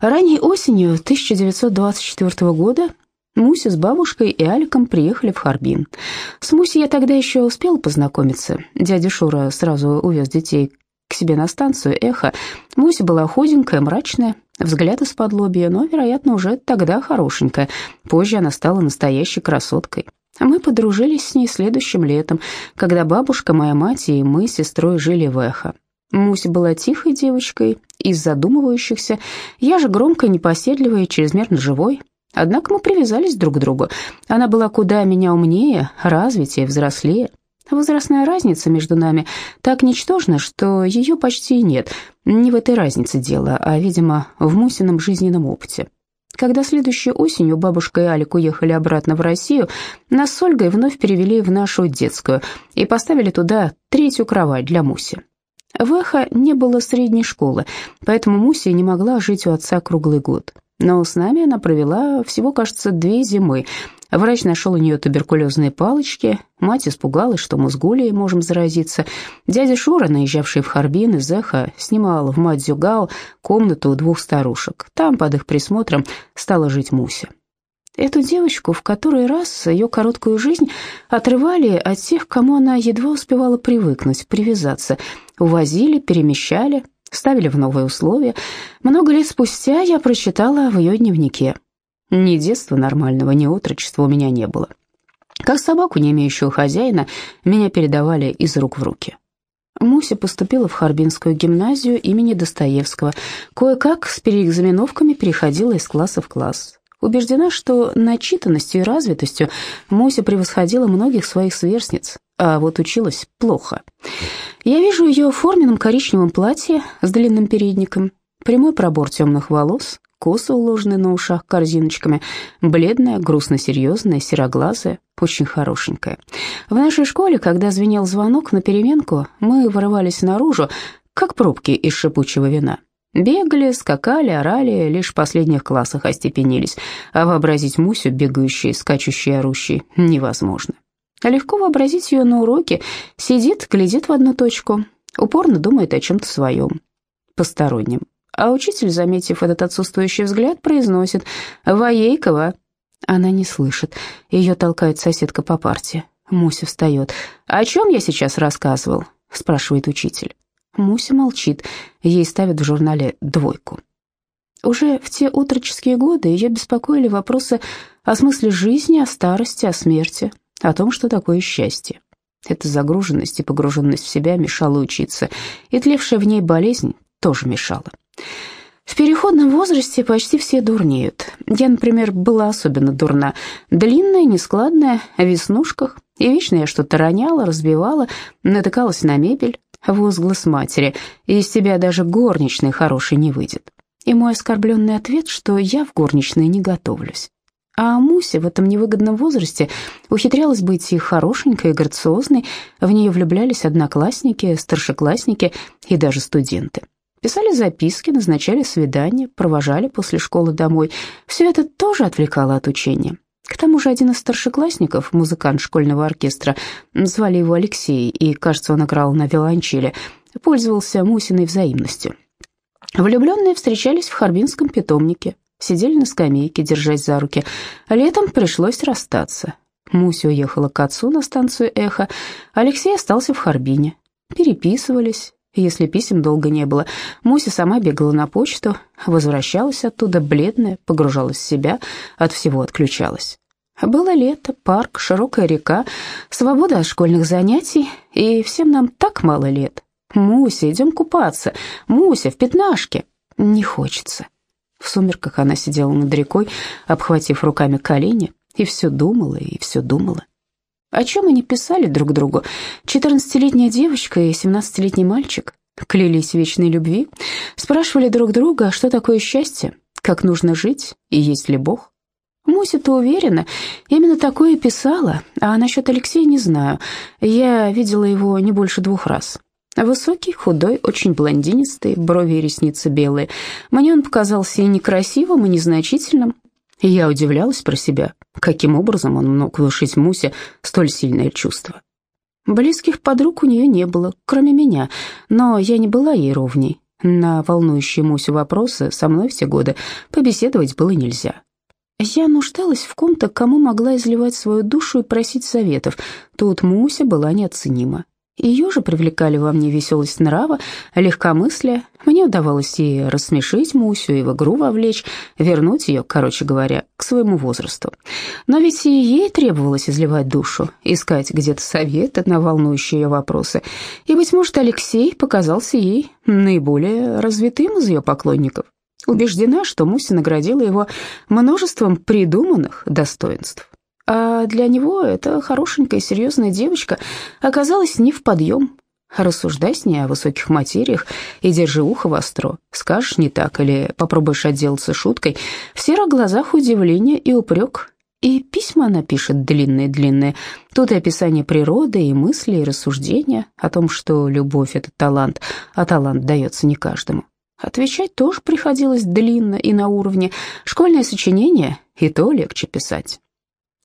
Ранней осенью 1924 года Муся с бабушкой и Аликом приехали в Харбин. С Мусей я тогда еще успела познакомиться. Дядя Шура сразу увез детей к себе на станцию «Эхо». Муся была худенькая, мрачная, взгляд из-под лобья, но, вероятно, уже тогда хорошенькая. Позже она стала настоящей красоткой. Мы подружились с ней следующим летом, когда бабушка, моя мать и мы с сестрой жили в «Эхо». Муся была тихой девочкой, из задумывающихся, я же громкой, непоседливой и чрезмерно живой. Однако мы привязались друг к другу. Она была куда меня умнее, развитее, взрослее. Возрастная разница между нами так ничтожна, что ее почти нет. Не в этой разнице дело, а, видимо, в Мусином жизненном опыте. Когда следующей осенью бабушка и Алик уехали обратно в Россию, нас с Ольгой вновь перевели в нашу детскую и поставили туда третью кровать для Муси. В Эхо не было средней школы, поэтому Муся не могла жить у отца круглый год. Но с нами она провела всего, кажется, две зимы. Врач нашел у нее туберкулезные палочки, мать испугалась, что мы с Гулей можем заразиться. Дядя Шура, наезжавший в Харбин из Эха, снимал в Мадзюгау комнату у двух старушек. Там, под их присмотром, стала жить Муся. Эту девочку в который раз ее короткую жизнь отрывали от тех, кому она едва успевала привыкнуть, привязаться. Увозили, перемещали, ставили в новые условия. Много лет спустя я прочитала в ее дневнике. Ни детства нормального, ни отрочества у меня не было. Как собаку, не имеющую хозяина, меня передавали из рук в руки. Муся поступила в Харбинскую гимназию имени Достоевского. Кое-как с переэкзаменовками переходила из класса в класс. Убеждена, что начитанностью и развитостью Муся превосходила многих своих сверстниц, а вот училась плохо. Я вижу ее в форменном коричневом платье с длинным передником, прямой пробор темных волос, косы уложенные на ушах корзиночками, бледная, грустно-серьезная, сероглазая, очень хорошенькая. В нашей школе, когда звенел звонок на переменку, мы вырывались наружу, как пробки из шипучего вина. Бегали, скакали, орали, лишь в последних классах остепенились, а вообразить Мусю, бегающей, скачущей, орущей, невозможно. Легко вообразить ее на уроке, сидит, глядит в одну точку, упорно думает о чем-то своем, постороннем. А учитель, заметив этот отсутствующий взгляд, произносит «Воейкова». Она не слышит, ее толкает соседка по парте. Муся встает. «О чем я сейчас рассказывал?» – спрашивает учитель. Муся молчит, ей ставят в журнале двойку. Уже в те отроческие годы ее беспокоили вопросы о смысле жизни, о старости, о смерти, о том, что такое счастье. Эта загруженность и погруженность в себя мешала учиться, и тлевшая в ней болезнь тоже мешала. В переходном возрасте почти все дурнеют. Я, например, была особенно дурна. Длинная, нескладная, о веснушках, и вечно я что-то роняла, разбивала, натыкалась на мебель, возглас матери, из тебя даже горничной хорошей не выйдет. И мой оскорбленный ответ, что я в горничной не готовлюсь. А Муся в этом невыгодном возрасте ухитрялась быть и хорошенькой, и грациозной, в нее влюблялись одноклассники, старшеклассники и даже студенты. Писали записки, назначали свидания, провожали после школы домой. Все это тоже отвлекало от учения. К тому же один из старшеклассников, музыкант школьного оркестра, звали его Алексей, и, кажется, он играл на виолончели, пользовался Мусиной взаимностью. Влюбленные встречались в Харбинском питомнике, сидели на скамейке, держась за руки. Летом пришлось расстаться. Муся уехала к отцу на станцию «Эхо», Алексей остался в Харбине. Переписывались, если писем долго не было. Муся сама бегала на почту, возвращалась оттуда бледная, погружалась в себя, от всего отключалась. Было лето, парк, широкая река, свобода от школьных занятий, и всем нам так мало лет. «Муся, идем купаться! Муся, в пятнашке!» Не хочется. В сумерках она сидела над рекой, обхватив руками колени, и все думала, и все думала. О чем они писали друг другу? Четырнадцатилетняя девочка и семнадцатилетний мальчик клялись вечной любви, спрашивали друг друга, что такое счастье, как нужно жить и есть ли Бог. Муся-то уверена, именно такое писала, а насчет Алексея не знаю. Я видела его не больше двух раз. Высокий, худой, очень блондинистый, брови и ресницы белые. Мне он показался и некрасивым, и незначительным, я удивлялась про себя, каким образом он мог внушить Мусе столь сильное чувство. Близких подруг у нее не было, кроме меня, но я не была ей ровней. На волнующие Мусю вопросы со мной все годы побеседовать было нельзя. Я нуждалась в ком-то, кому могла изливать свою душу и просить советов. Тут Муся была неоценима. Ее же привлекали во мне веселость нрава, легкомыслие. Мне удавалось и рассмешить Мусю, и в игру вовлечь, вернуть ее, короче говоря, к своему возрасту. Но ведь и ей требовалось изливать душу, искать где-то советы на волнующие ее вопросы. И, быть может, Алексей показался ей наиболее развитым из ее поклонников. Убеждена, что Муся наградила его множеством придуманных достоинств. А для него эта хорошенькая серьезная девочка оказалась не в подъем. Рассуждай с ней о высоких материях и держи ухо востро. Скажешь не так или попробуешь отделаться шуткой. В серых глазах удивление и упрек. И письма она пишет длинные-длинные. Тут и описание природы, и мысли, и рассуждения о том, что любовь — это талант, а талант дается не каждому. Отвечать тоже приходилось длинно и на уровне. Школьное сочинение и то легче писать.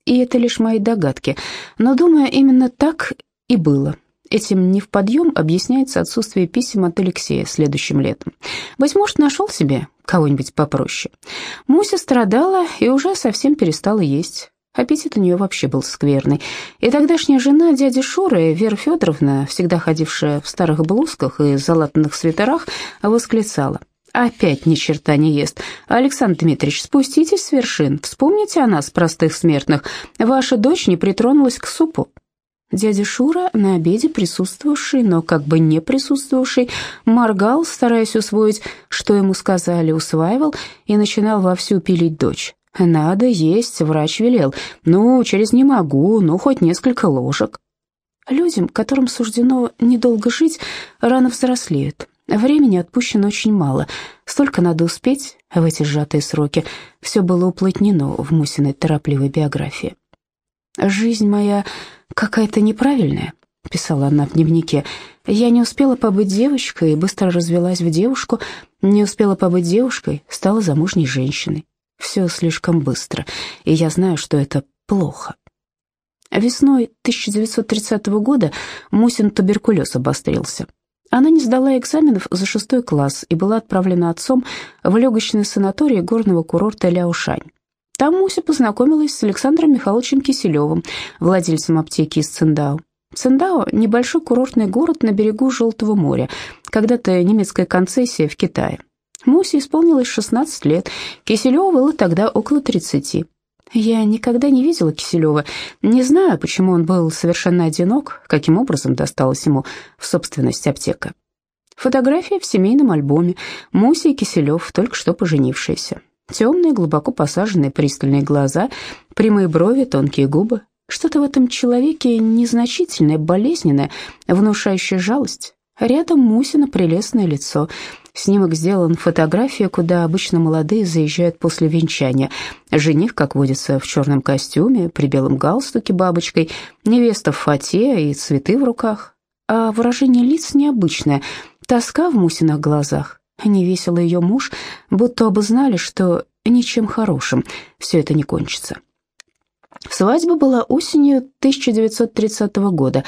И это лишь мои догадки, но, думаю, именно так и было. Этим не в подъем объясняется отсутствие писем от Алексея следующим летом. Быть может, нашел себе кого-нибудь попроще. Муся страдала и уже совсем перестала есть. Аппетит у нее вообще был скверный. И тогдашняя жена дяди Шуры, Вера Федоровна, всегда ходившая в старых блузках и залатанных свитерах, восклицала. Опять ни черта не ест. Александр Дмитриевич, спуститесь с вершин. Вспомните о нас, простых смертных. Ваша дочь не притронулась к супу. Дядя Шура, на обеде присутствовавший, но как бы не присутствовавший, моргал, стараясь усвоить, что ему сказали, усваивал и начинал вовсю пилить дочь. «Надо есть, врач велел. Ну, через не могу, ну, хоть несколько ложек». Людям, которым суждено недолго жить, рано взрослеют. Времени отпущено очень мало. Столько надо успеть в эти сжатые сроки. Все было уплотнено в Мусиной торопливой биографии. «Жизнь моя какая-то неправильная», — писала она в дневнике. «Я не успела побыть девочкой и быстро развелась в девушку. Не успела побыть девушкой, стала замужней женщиной. Все слишком быстро, и я знаю, что это плохо». Весной 1930 года Мусин туберкулез обострился. Она не сдала экзаменов за шестой класс и была отправлена отцом в легочный санаторий горного курорта Ляушань. Там Муся познакомилась с Александром Михайловичем Киселевым, владельцем аптеки из Циндао. Циндао – небольшой курортный город на берегу Желтого моря, когда-то немецкая концессия в Китае. Мусе исполнилось 16 лет, Киселеву было тогда около 30. Я никогда не видела Киселева, не знаю, почему он был совершенно одинок, каким образом досталась ему в собственность аптека. Фотография в семейном альбоме. Муся и Киселев, только что поженившиеся. Темные, глубоко посаженные пристальные глаза, прямые брови, тонкие губы. Что-то в этом человеке незначительное, болезненное, внушающее жалость. Рядом Мусина прелестное лицо, Снимок сделан фотография, куда обычно молодые заезжают после венчания. Жених, как водится, в черном костюме, при белом галстуке бабочкой, невеста в фате и цветы в руках. А выражение лиц необычное, тоска в Мусиных глазах. Невесело ее муж, будто оба знали, что ничем хорошим все это не кончится. Свадьба была осенью 1930 года.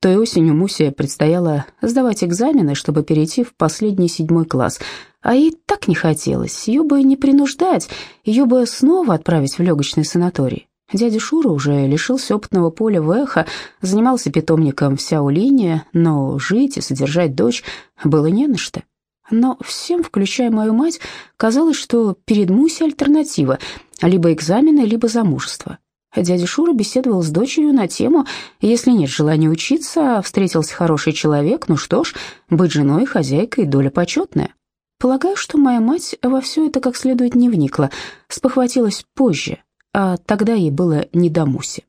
Той осенью Мусе предстояло сдавать экзамены, чтобы перейти в последний седьмой класс. А ей так не хотелось, ее бы не принуждать, ее бы снова отправить в легочный санаторий. Дядя Шура уже лишился опытного поля в эхо, занимался питомником в Сяолине, но жить и содержать дочь было не на что. Но всем, включая мою мать, казалось, что перед Мусей альтернатива – либо экзамены, либо замужество. Дядя Шура беседовал с дочерью на тему «Если нет желания учиться, встретился хороший человек, ну что ж, быть женой хозяйкой – доля почетная». Полагаю, что моя мать во все это как следует не вникла, спохватилась позже, а тогда ей было не до Муси.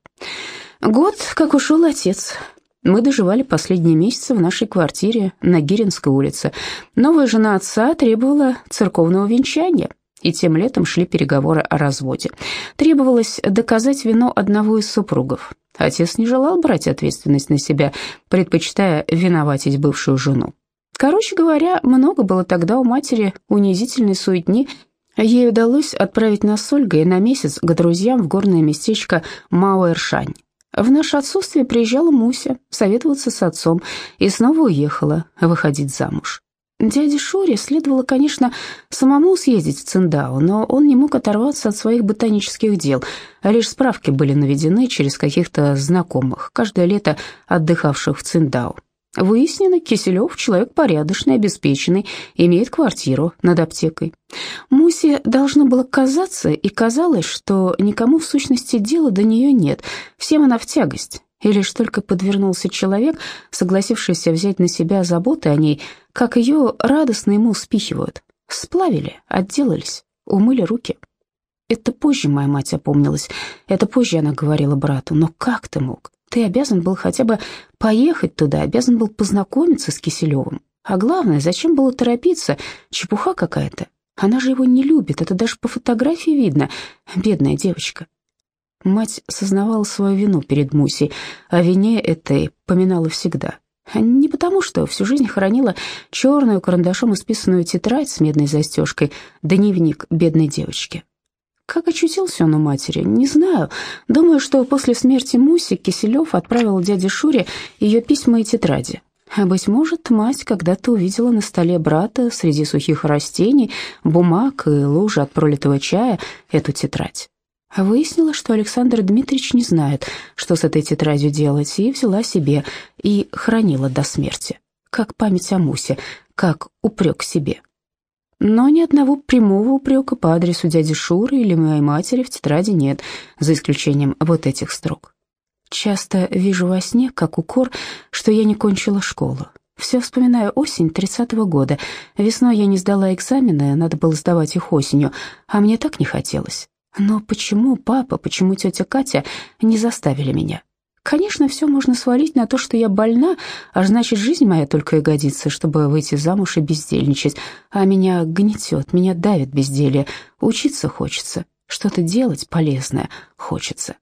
Год, как ушел отец. Мы доживали последние месяцы в нашей квартире на Гиринской улице. Новая жена отца требовала церковного венчания и тем летом шли переговоры о разводе. Требовалось доказать вину одного из супругов. Отец не желал брать ответственность на себя, предпочитая виноватить бывшую жену. Короче говоря, много было тогда у матери унизительной суетни. Ей удалось отправить нас с Ольгой на месяц к друзьям в горное местечко Мауэршань. В наше отсутствие приезжала Муся советоваться с отцом и снова уехала выходить замуж. Дяде Шуре следовало, конечно, самому съездить в Циндау, но он не мог оторваться от своих ботанических дел, лишь справки были наведены через каких-то знакомых, каждое лето отдыхавших в Циндау. Выяснено, Киселев человек порядочный, обеспеченный, имеет квартиру над аптекой. Мусе должно было казаться, и казалось, что никому в сущности дела до нее нет, всем она в тягость. И лишь только подвернулся человек, согласившийся взять на себя заботы о ней, как ее радостно ему спихивают. Сплавили, отделались, умыли руки. Это позже моя мать опомнилась, это позже она говорила брату, но как ты мог? Ты обязан был хотя бы поехать туда, обязан был познакомиться с Киселевым. А главное, зачем было торопиться? Чепуха какая-то. Она же его не любит, это даже по фотографии видно. Бедная девочка. Мать сознавала свою вину перед Мусей, а вине этой поминала всегда. Не потому, что всю жизнь хранила черную карандашом исписанную тетрадь с медной застежкой, дневник бедной девочки. Как очутился он у матери, не знаю. Думаю, что после смерти Муси Киселев отправил дяде Шуре ее письма и тетради. А быть может, мать когда-то увидела на столе брата среди сухих растений, бумаг и лужи от пролитого чая эту тетрадь. Выяснила, что Александр Дмитриевич не знает, что с этой тетрадью делать, и взяла себе и хранила до смерти, как память о Мусе, как упрек себе. Но ни одного прямого упрека по адресу дяди Шуры или моей матери в тетради нет, за исключением вот этих строк. Часто вижу во сне, как укор, что я не кончила школу. Все вспоминаю осень тридцатого года. Весной я не сдала экзамены, надо было сдавать их осенью, а мне так не хотелось. Но почему папа, почему тетя Катя не заставили меня? Конечно, все можно свалить на то, что я больна, аж значит, жизнь моя только и годится, чтобы выйти замуж и бездельничать. А меня гнетет, меня давит безделье. Учиться хочется, что-то делать полезное хочется.